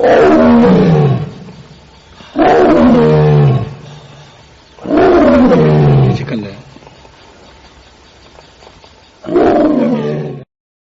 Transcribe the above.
Oh.